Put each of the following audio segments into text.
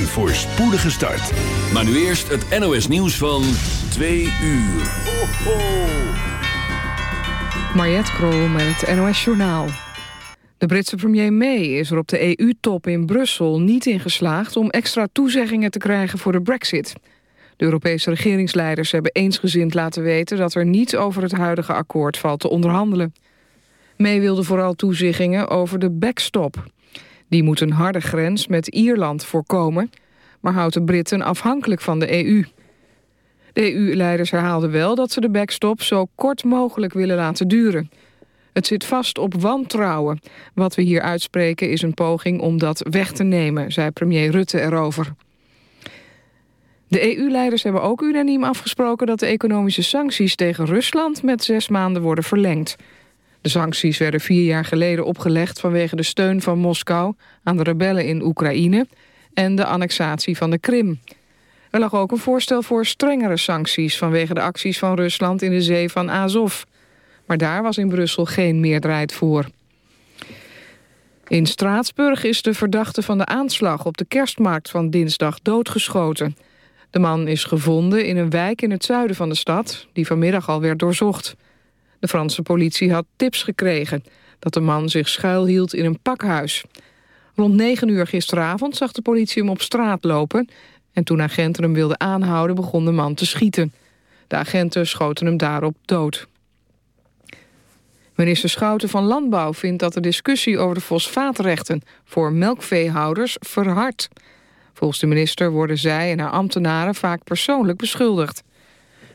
Een voorspoedige start. Maar nu eerst het NOS nieuws van 2 uur. Ho, ho. Mariette Krol met het NOS Journaal. De Britse premier May is er op de EU-top in Brussel niet in geslaagd... om extra toezeggingen te krijgen voor de brexit. De Europese regeringsleiders hebben eensgezind laten weten... dat er niet over het huidige akkoord valt te onderhandelen. May wilde vooral toezeggingen over de backstop. Die moet een harde grens met Ierland voorkomen... maar houdt de Britten afhankelijk van de EU. De EU-leiders herhaalden wel dat ze de backstop zo kort mogelijk willen laten duren... Het zit vast op wantrouwen. Wat we hier uitspreken is een poging om dat weg te nemen, zei premier Rutte erover. De EU-leiders hebben ook unaniem afgesproken dat de economische sancties tegen Rusland met zes maanden worden verlengd. De sancties werden vier jaar geleden opgelegd vanwege de steun van Moskou aan de rebellen in Oekraïne en de annexatie van de Krim. Er lag ook een voorstel voor strengere sancties vanwege de acties van Rusland in de zee van Azov. Maar daar was in Brussel geen meerderheid voor. In Straatsburg is de verdachte van de aanslag op de kerstmarkt van dinsdag doodgeschoten. De man is gevonden in een wijk in het zuiden van de stad, die vanmiddag al werd doorzocht. De Franse politie had tips gekregen dat de man zich schuilhield in een pakhuis. Rond 9 uur gisteravond zag de politie hem op straat lopen... en toen agenten hem wilden aanhouden begon de man te schieten. De agenten schoten hem daarop dood. Minister Schouten van Landbouw vindt dat de discussie over de fosfaatrechten voor melkveehouders verhardt. Volgens de minister worden zij en haar ambtenaren vaak persoonlijk beschuldigd.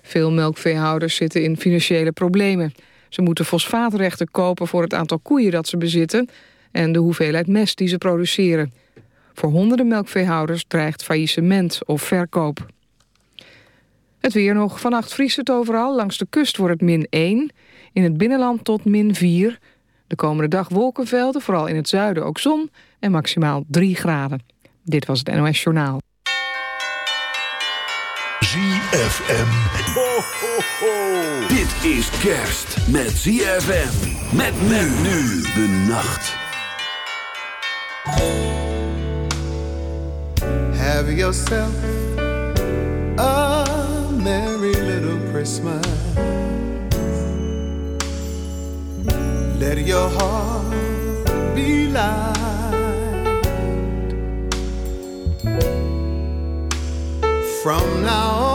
Veel melkveehouders zitten in financiële problemen. Ze moeten fosfaatrechten kopen voor het aantal koeien dat ze bezitten... en de hoeveelheid mest die ze produceren. Voor honderden melkveehouders dreigt faillissement of verkoop. Het weer nog. Vannacht vriest het overal. Langs de kust wordt het min 1. In het binnenland tot min 4. De komende dag wolkenvelden, vooral in het zuiden ook zon... en maximaal 3 graden. Dit was het NOS Journaal. ZFM. Ho, ho, ho. Dit is kerst met ZFM. Met men nu de nacht. Have yourself a merry little Christmas. Let your heart be light. From now on,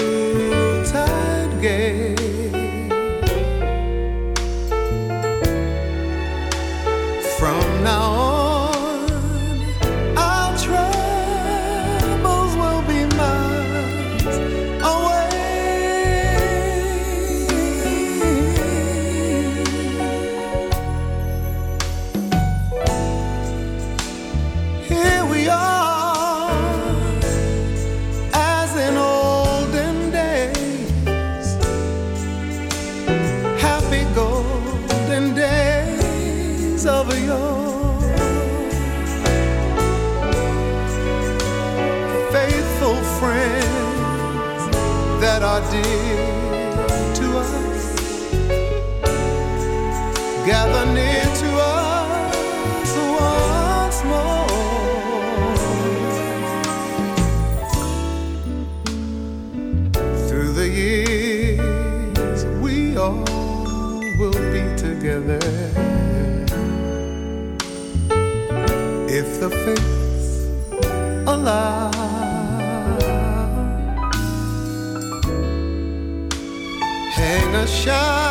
are dear to us. Gather near to us once more. Through the years, we all will be together. If the fates allow. shine.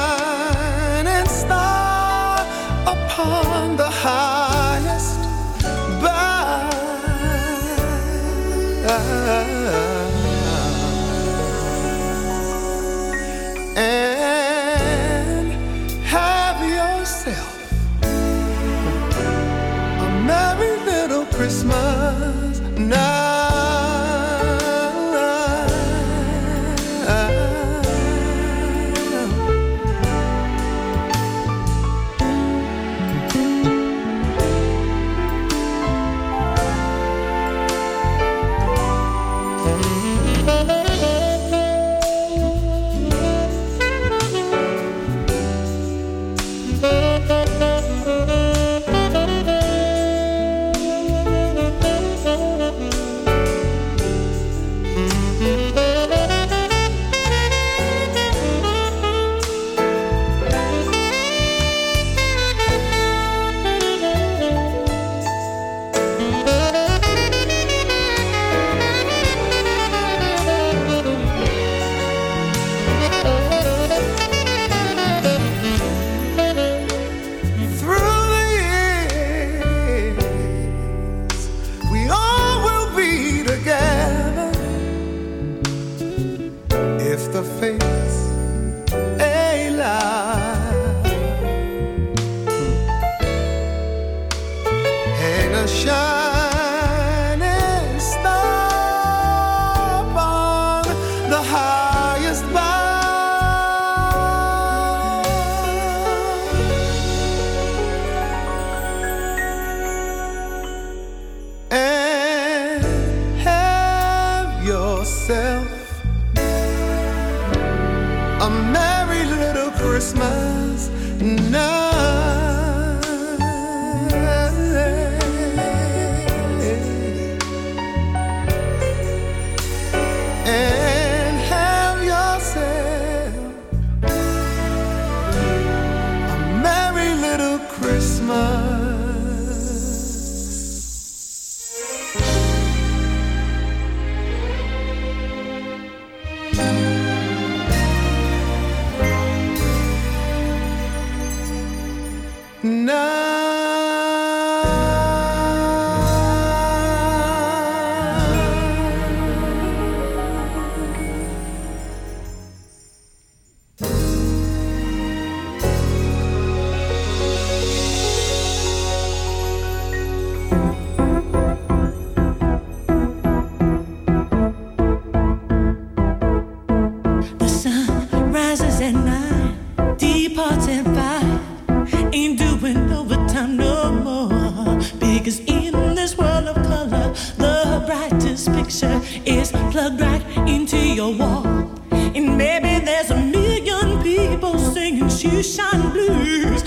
is plugged right into your wall. And maybe there's a million people singing shoeshine blues.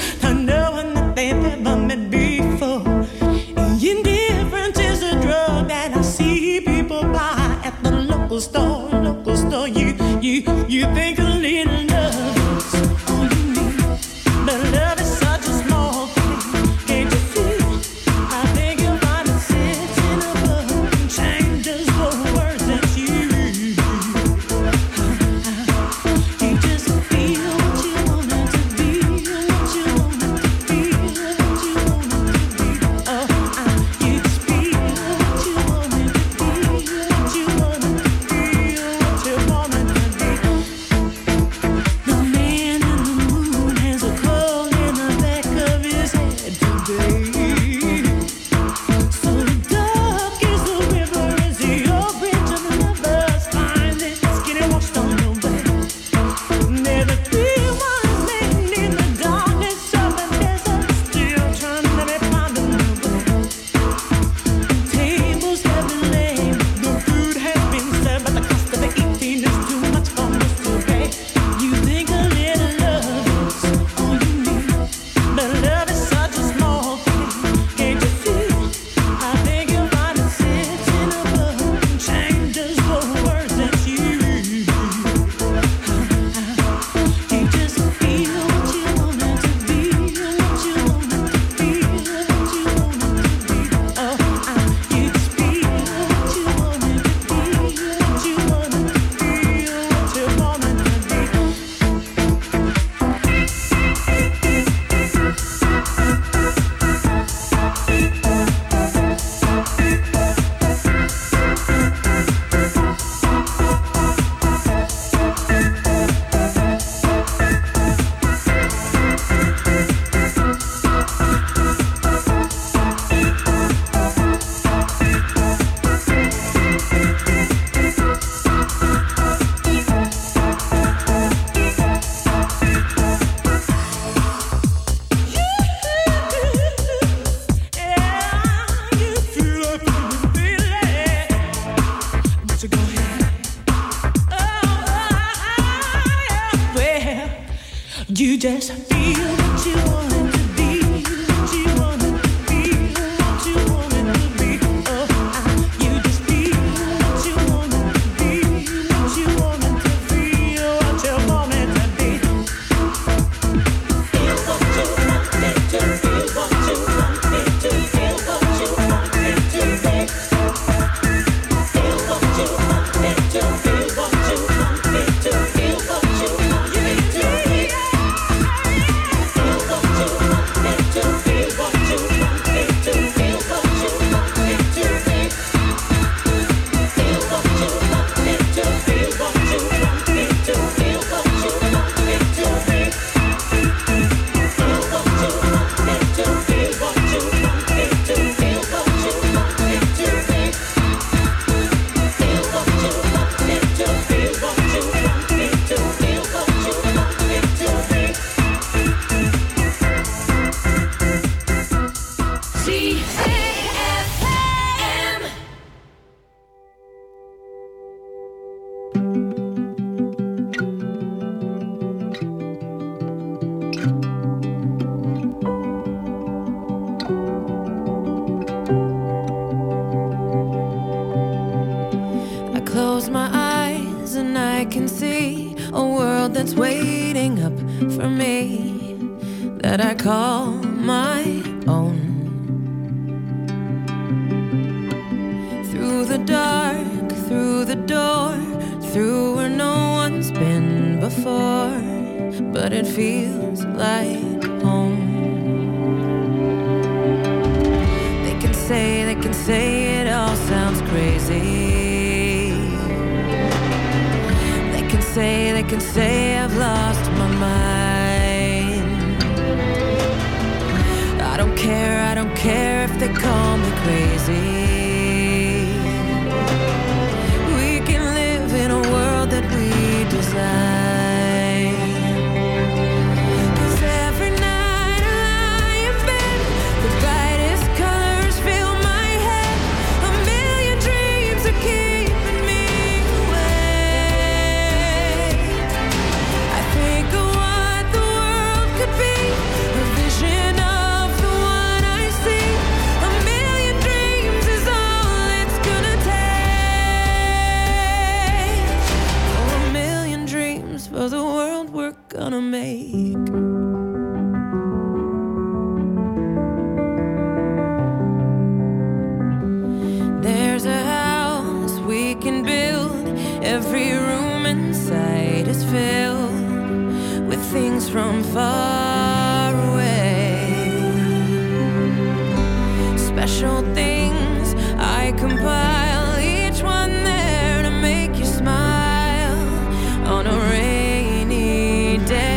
Every room inside is filled with things from far away. Special things I compile, each one there to make you smile on a rainy day.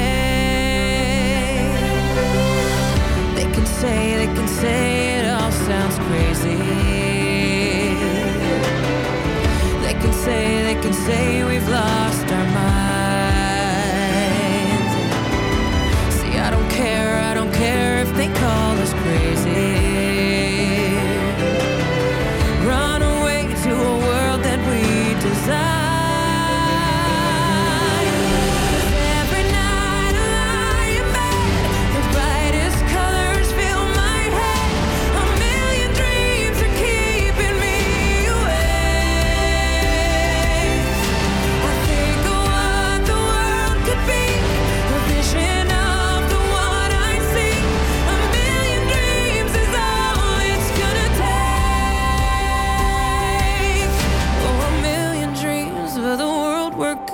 They can say, they can say. say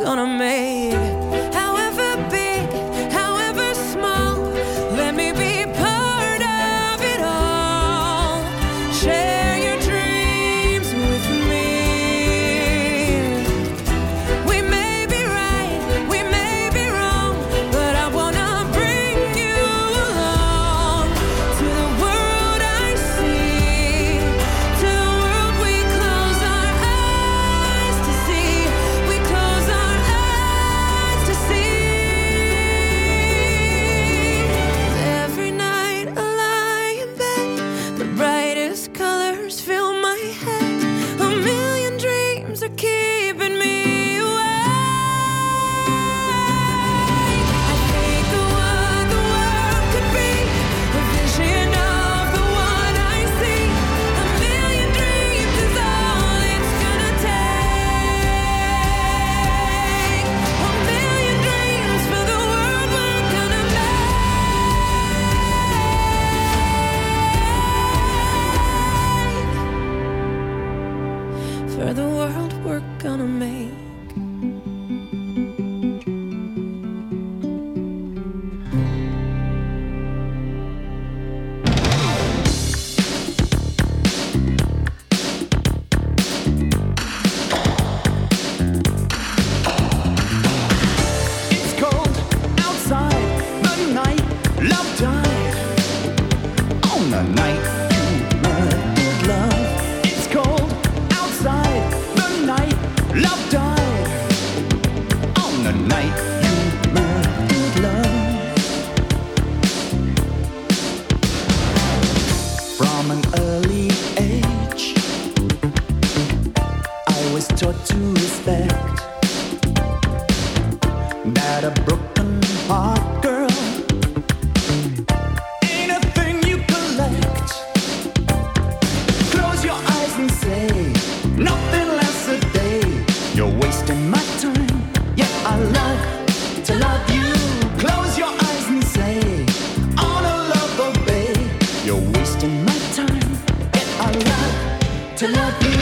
gonna make to love you.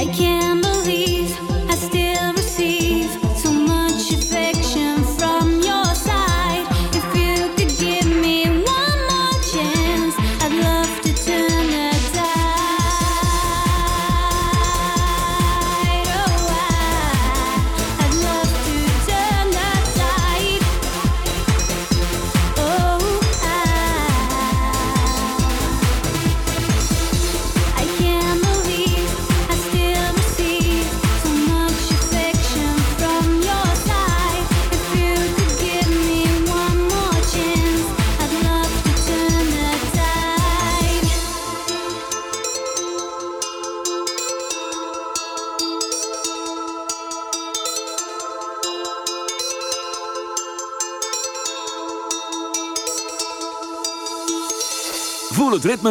I can't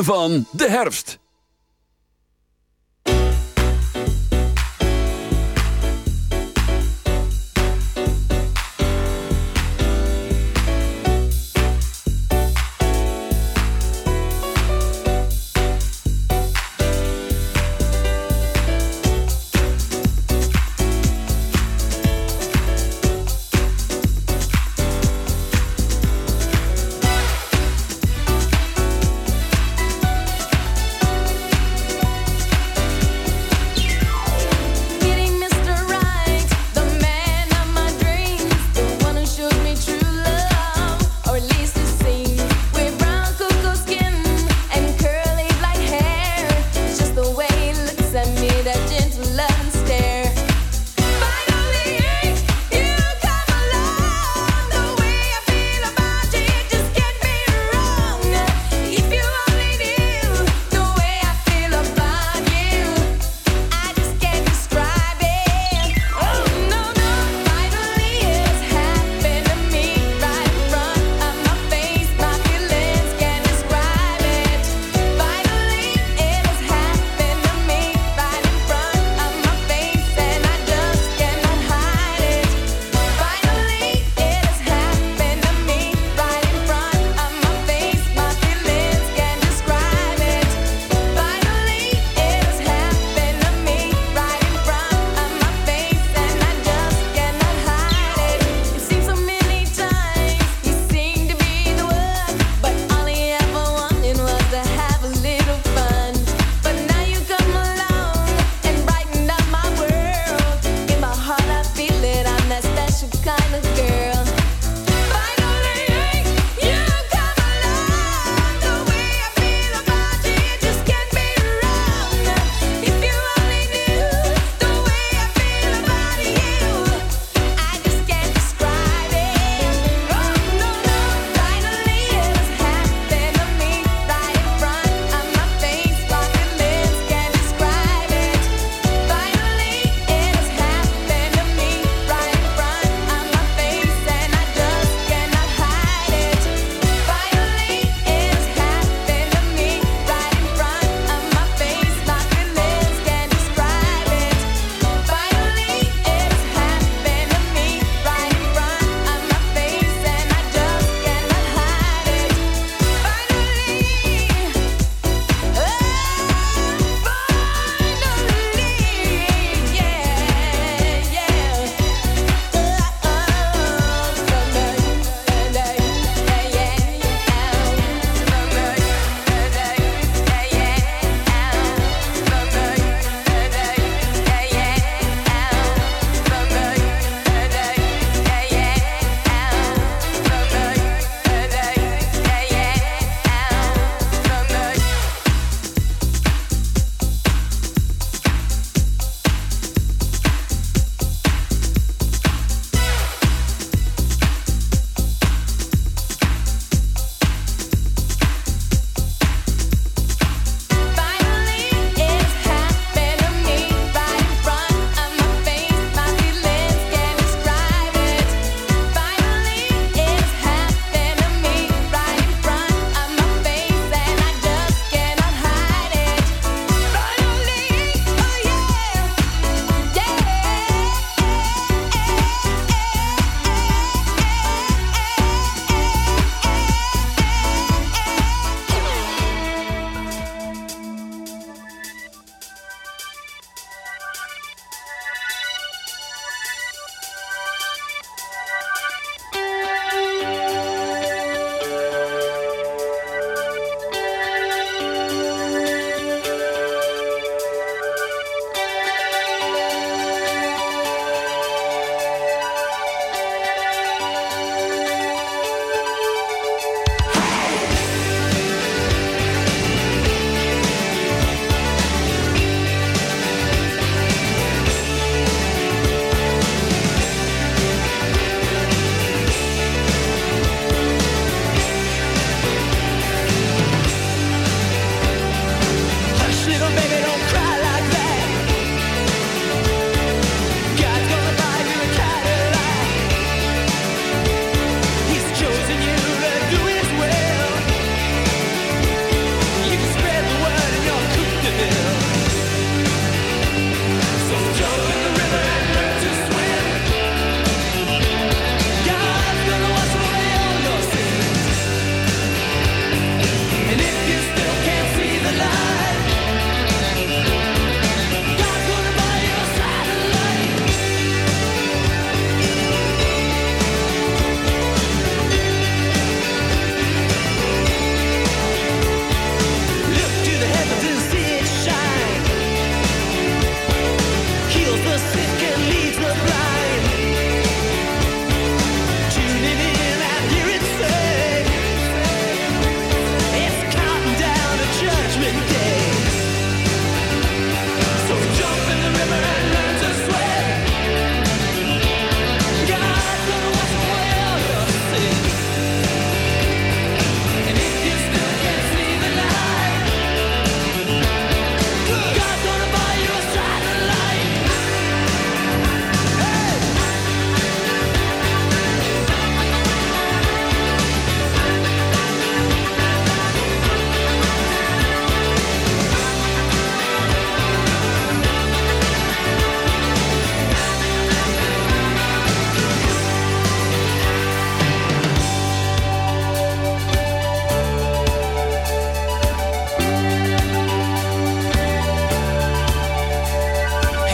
van de herfst.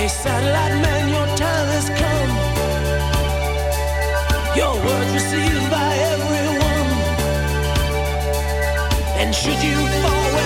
Hey, satellite man, your time has come. Your words received by everyone. And should you fall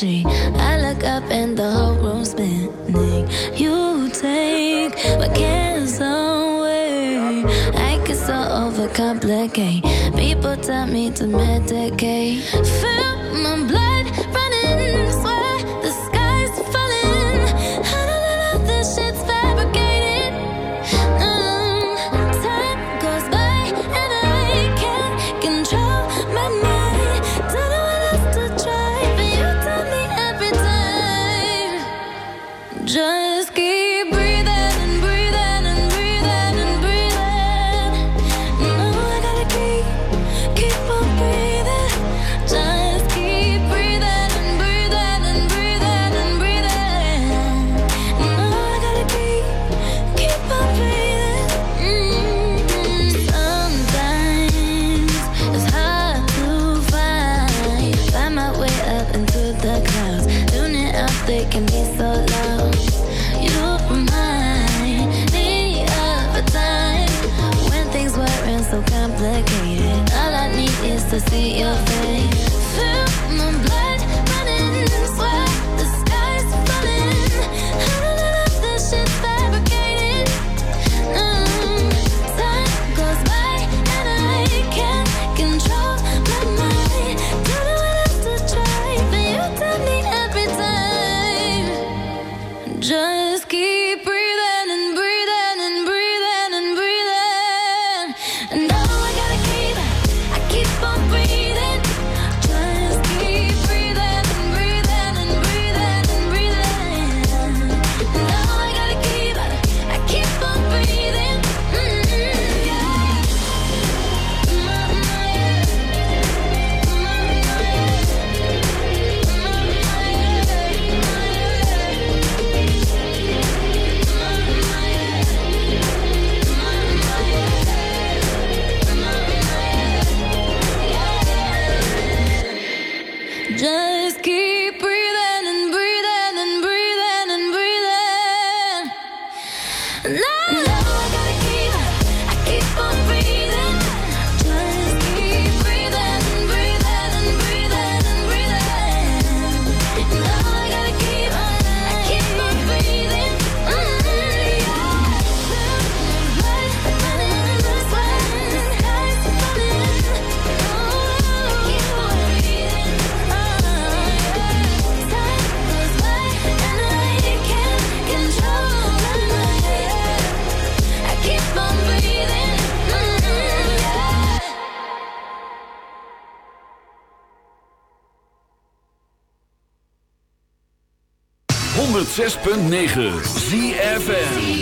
I look up and the whole room's spinning. You take my cares away. I can so overcomplicate. People tell me to medicate. Fill my blood. 106.9 ZFN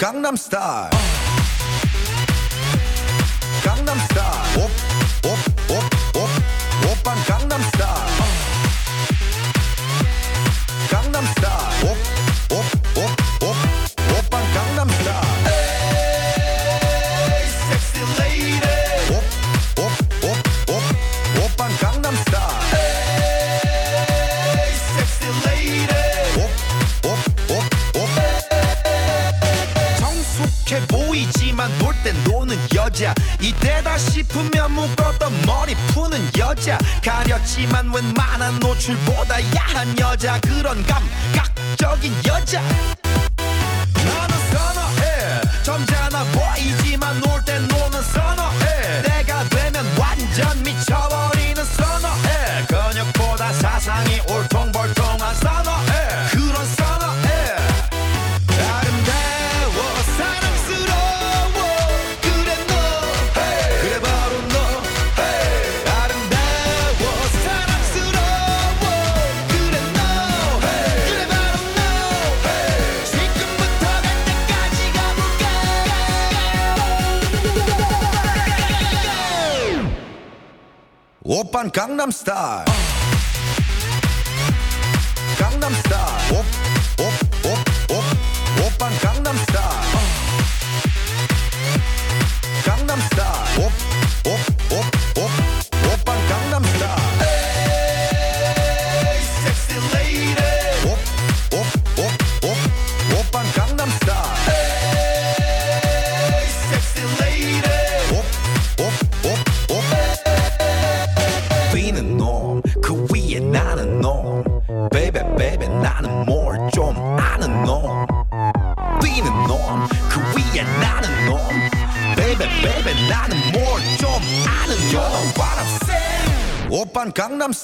Gangnam Style.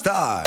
Die.